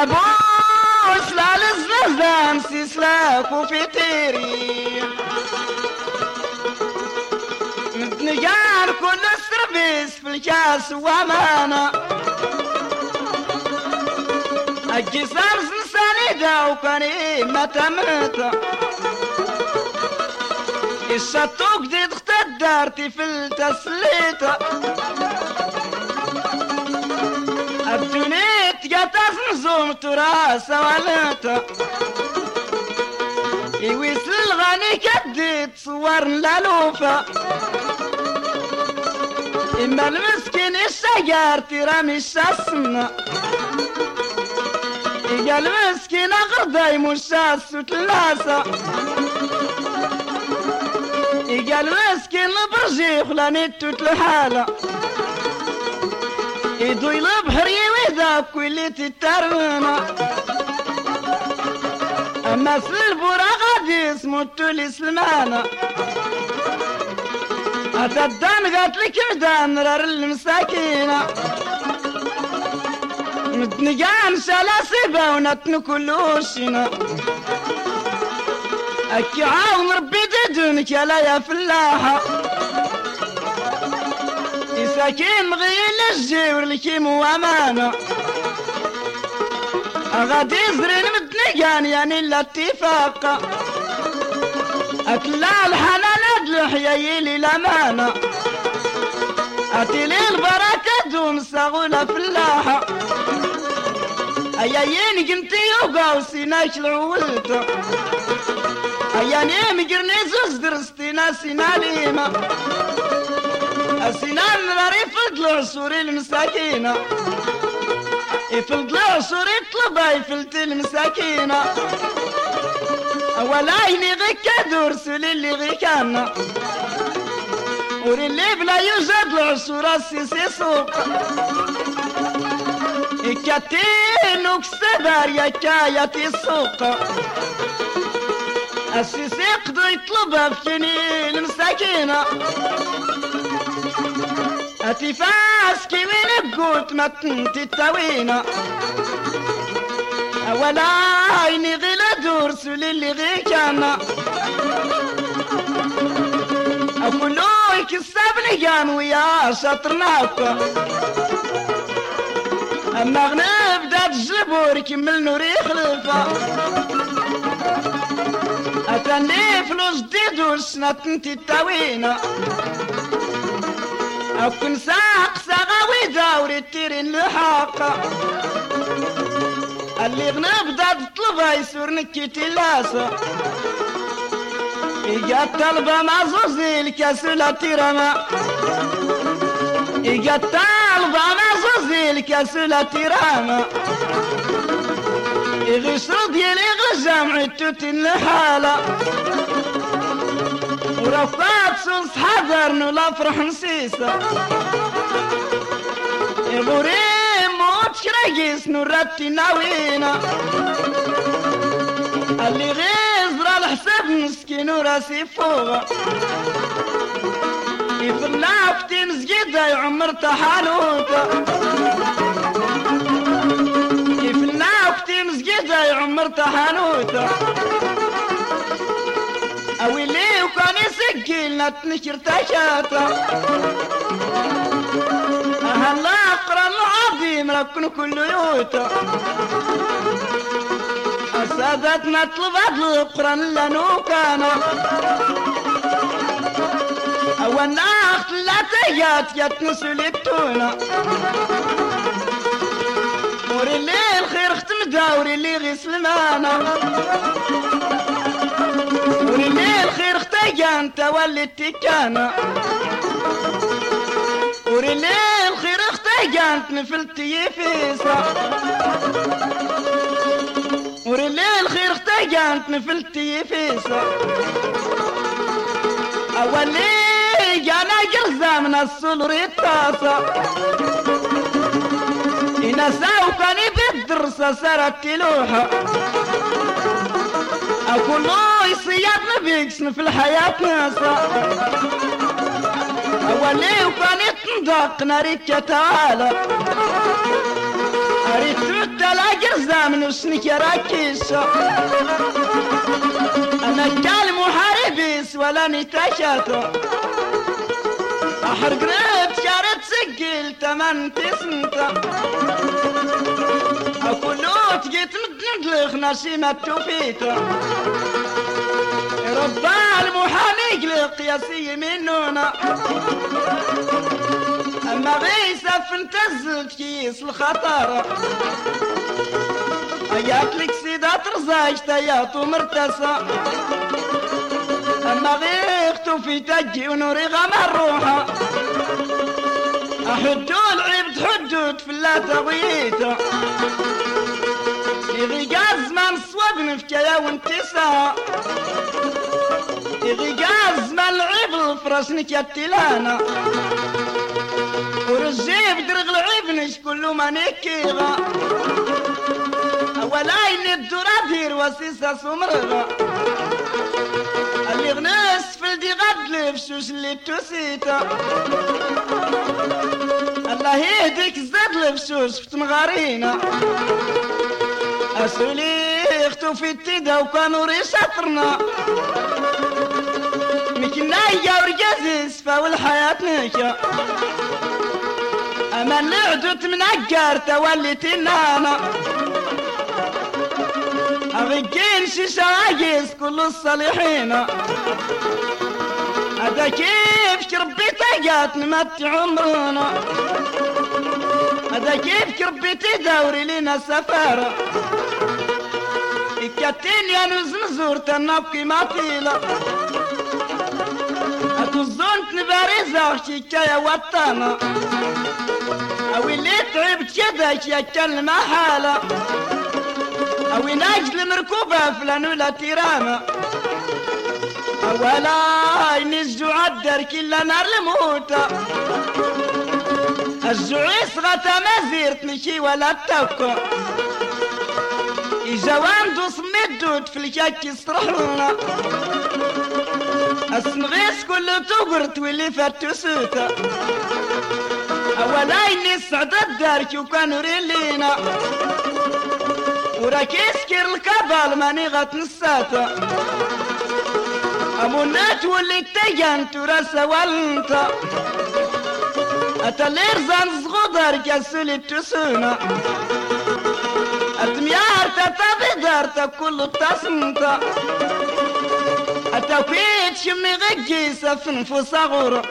غبوس لا للزلزام سيسلاك وفي تيري متنجار كل السرفيس في الكاس وامانة الجسام زنساني دا وكاني متى متى الشطوق دي دختار دارتي في التسليطة نزوم تراس ولتا يويس الغني كديت صور لالوفا إما المسكين الشجار ترامي الشاسنا إيجا المسكين غرداي مشاس وتلاسا إيجا المسكين برجي خلاني تتلحالة إيدو يلبحر يويدا كل تترمنا أما سلبورا غادي اسمو التولي سلمانا أتدان قالت لك عدان رار المساكينة متنقان سلاسبة ونتن كلوشنا أكي عاون ربي تدونك يا لا يا فلاحة ساكين غيل الجيور الكيم وامانة غادي زرين متنقان يعني لا اتفاق أكلا الحلال أدلح يلي الأمانة أتلي البركة دوم سغولة فلاحة أيين قنتي وقاوسي ناش العولت أياني مقرني زوز درستي ناسي ناليمة السنان غريب فضل عصوري المساكينة. يفضل عصوري طلبا يفلت المساكينة. ولا عيني غيك دور سولي اللي غيكانا وري اللي بلا يوجد العصورة السيسي سوق. إكاتين وكسدار يا كايتي السوق السيسي يقدر يطلبها بكني المساكينة. أتفاس كي وين قلت ما تنتي التوينة ولا عيني غير دور اللي غي كان أقولو يكسبني كان ويا شطرناك أما غنب داد الجبور كمل نوري خلفة أتني فلوس جديد والسنة تنتي أكون ساق سغاوي داوري التيرين لحاقة. اللي غنب داد طلبة يسور نكيتي لاسا إيجا طلبة مع زوزي الكاسولة تيرما. إيجا طلبة مع زوزي الكاسولة تيرما. يغشرو ديالي غجامع التوتين لحالة. ورفعت سوس حذر ولا فرح نسيسة. يغوري موت شرقيس نورتي ناوينا اللي غيزر الحساب مسكين وراسي فوق يفلافتي مسجدة يعمر تحالوتا يفلافتي مسجدة يعمر تحالوتا أويلي وكان يسجل نتنشر تشاتا أهلا أقرأ العظيم ركن كل يوتا أسادتنا طلبت القرآن لانو كان أو الناخت لا تجات يتنسل التونة. وري الليل خير ختم داوري اللي غيسل معنا وري الليل خير اختيان تولي التكانة وري الليل خير اختيان تجانت نفلتي فيسا ورلي الخير تجانت نفلتي فيسا أولي جانا جرزا من السلر التاسا إنا ساوكاني بالدرس سرت لوحة أكون يصياد نبيكس في الحياة ناسا. أولي وكان يتندق ناريك تعالى. أريد تبدل أجرزا من وسنك أنا كال محاربيس ولا نتاشاتا أحرق ريت شارت سجل تمن تسنتا. أكلوت جيت مدندلخ نسيمة توفيتا. ربا المحامي قلق ياسي منونا. أما غيسة فنتزلت كيس الخطر. أياك لك سيدة ترزاج تياطو مرتسى أما غيختو في تجي ونوري غمر روحه أحدو العيب تحدود في اللا تغييته إذا جاز ما نصوب نفكيا وانتسا. إذا جاز ما العيب الفرسنك يتلانا ورجيب درغ العيب نش كله ما نكيغا. ولا إني الدرادير وسيسة سمرغا. اللي غنس في الدي غد لفشوش اللي توسيتا الله يهديك زاد لفشوش في اختو في التيدا وكانوا ريشاترنا مكنا يا ورجازيس فاول حياة نيكا أما نعدت من أجار توليت النانا أغيكين شيشايس كل الصالحين. هذا كيف كربي تجات نمت عمرنا هذا كيف كربي تدوري لنا سفارة إكتين يا نزنزور تنبكي ما طيلة أتوزون تنباريزا شيكايا وطانا. أو اللي تعبت يدك يا كلمة حالة أو ناجل مركوبة فلان ولا تيرانا. ولا نزجو عدر كل نار الموتى الزعيس غتا ما زيرت نشي ولا تاكو إجوان دوس مدود في الكاك يصرحونا السنغيس كله تقرت واللي فاتو سوتا. أولا إني سعد الدار كيو كانوا ريلينا. وراك يسكر الكبال ماني غتنساتا أمونات واللي تجان تراسا والنتا أتلير زان صغدر كسولي تسونا أتميار تتابي دارتا كل التصمتا أتوكيت شمي غجي سفن فصغور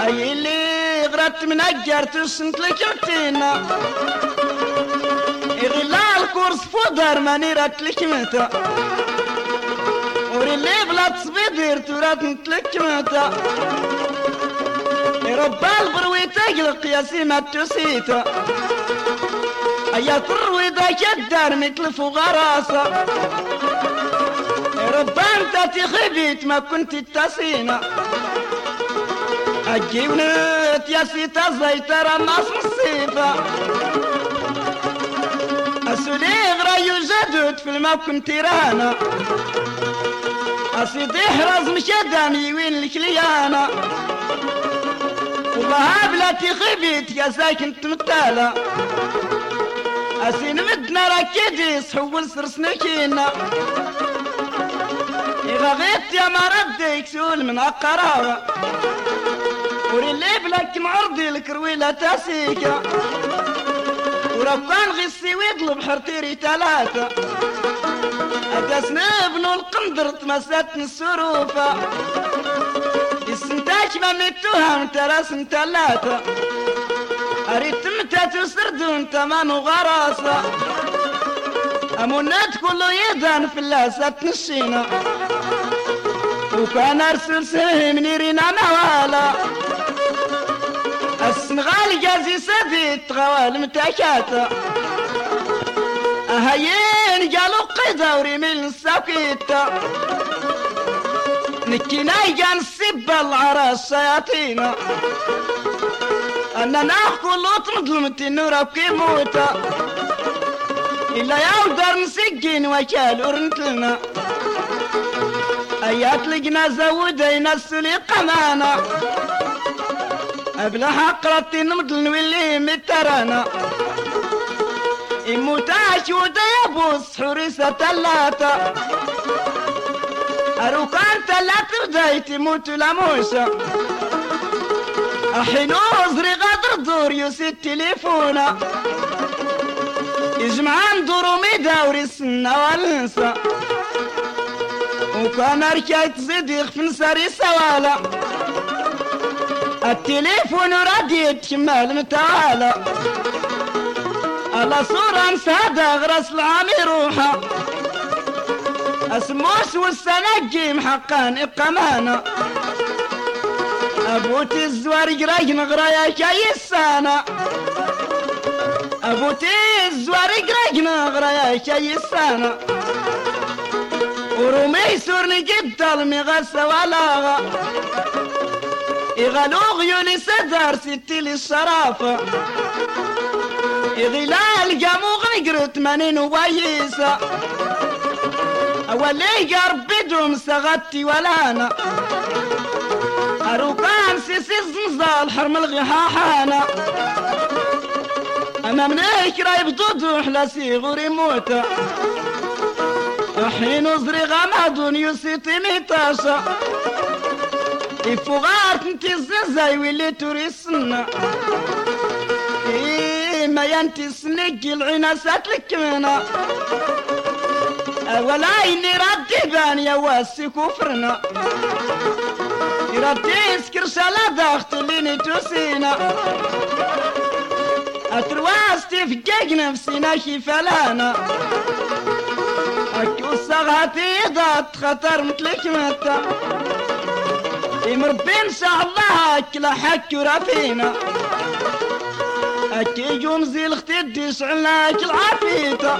أي اللي غرت من أجر تسنت لكمتينا إغلال كورس فودر ماني رات لكمتا ورلي بلا تصبيدير تورات نتلكمتا ربا البروي تقلق يا سيما تسيتا أيا تروي ذاك الدار مثل فغراسة ربا أنت تخبيت ما كنت تسينا أجيبنت يا سيتا زيترا ناس الصيفة أسوليغ رايو جدود في الماء كنت رانا أسيدي حرز مشدامي وين الكليانا والله بلاتي خبيت يا ساكن تمتالا أسين مدنا راكيدي صحول سرسنكينا إذا غيت يا ما رديك سول من القراوة وريلي بلاك معرضي الكرويلة تاسيكا. وربان غسي ويطلب حرتيري تلاتة أتسنى ابن القندر تمسات السروفة. السنتاج ما متوها ترى سنتلاته أريد متى تسردون تمام غراسة أمونات كله يدان في اللاسة نشينا وكان أرسل سهم نيرينا نوالا السنغال جازي سديت غوال متاكاتا هايين قالوا قدوري من الساكيتا نكينا جان السبة العراس سياتينا. أنا ناكل لطم ظلمتي نورا بكيموتا إلا يودر نسجين وكال ورنتلنا أيات لقنا زودينا السلي قمانا أبلا حقرتي نمدل نولي مترانا. إموتاش ودا يبوس حريسة تلاتا أروكان تلات ردايت موت لاموسا أحين أزري غدر دور يوسي التليفونا يجمعان دورو ميداوري السنة والنسا وكان ركايت زيد في نساري سوالا. التليفون رديت شمال متعالى. على صورة مسادة غرس العامي روحة. اسموس والسنجي محقان إقامانا. أبوتي الزوار قراي نغرايا شاي السانا. أبوتي الزوار قراي نغرايا شاي السانا. ورومي سورني جد المغسى ولاغا. يغلو غيوني سدار ستي للشرافة يغلال قامو غنقرت منين وبايسة أولي قرب بدهم سغتي ولا أروكان سيسي زنزال حرم الغحاحانا أنا من إكراي بدودوح لسيغوري موتا حين أزري غماد يسيتي ميتاشا إفوغات انتي الزنزاي واللي توريسنا. إيه ما ينتي سنجي العناسات لك منا. ولا إني ردي بان يا واسي كفرنا. ردي اسكر شلا ضغط ليني توسينا أترواستي في جاج نفسنا كيفلانا أكو صغاتي ضات خطر مثلك متى. مربي إن شاء الله أكل حك رفينا أكي يوم زي الختي تشعلنا أكل عافيته